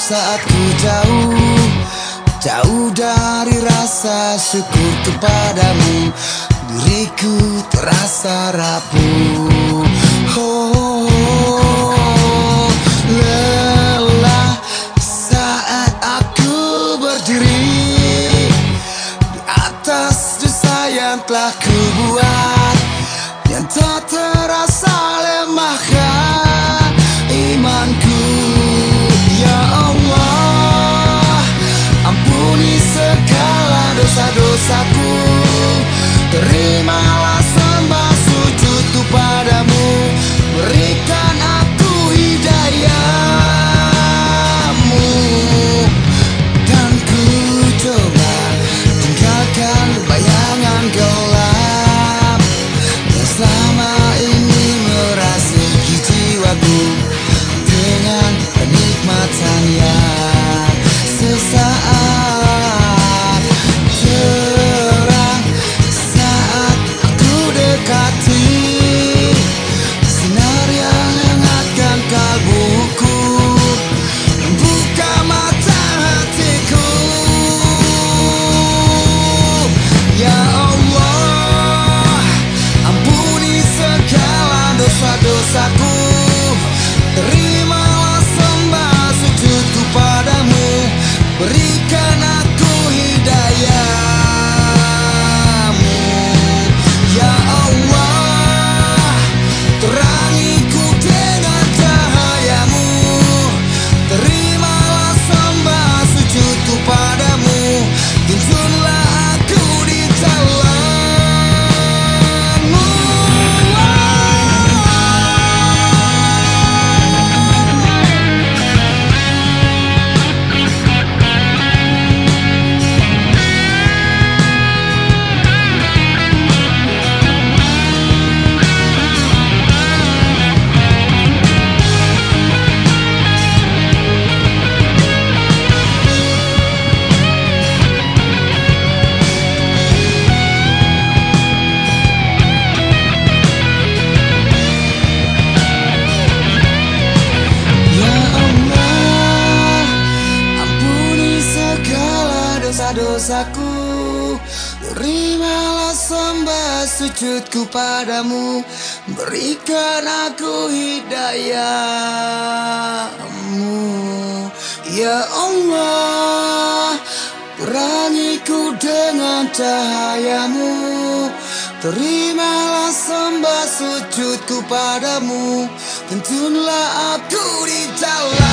saat ku jauh. Jauh dari rasa syukur kepadamu. Diriku terasa rapuh. Oh, Lelah saat aku berdiri Di atas dosa yang telah ku buat. Yang tak terasa dosa-dosaku Terimalah sembah sujudku padamu. Berikan aku hidayahmu Ya Allah Perangiku dengan cahayamu. Terimalah sembah sujudku padamu. Tuntunlah aku di jalan